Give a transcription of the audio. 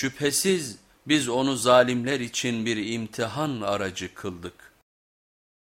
Şüphesiz biz onu zalimler için bir imtihan aracı kıldık.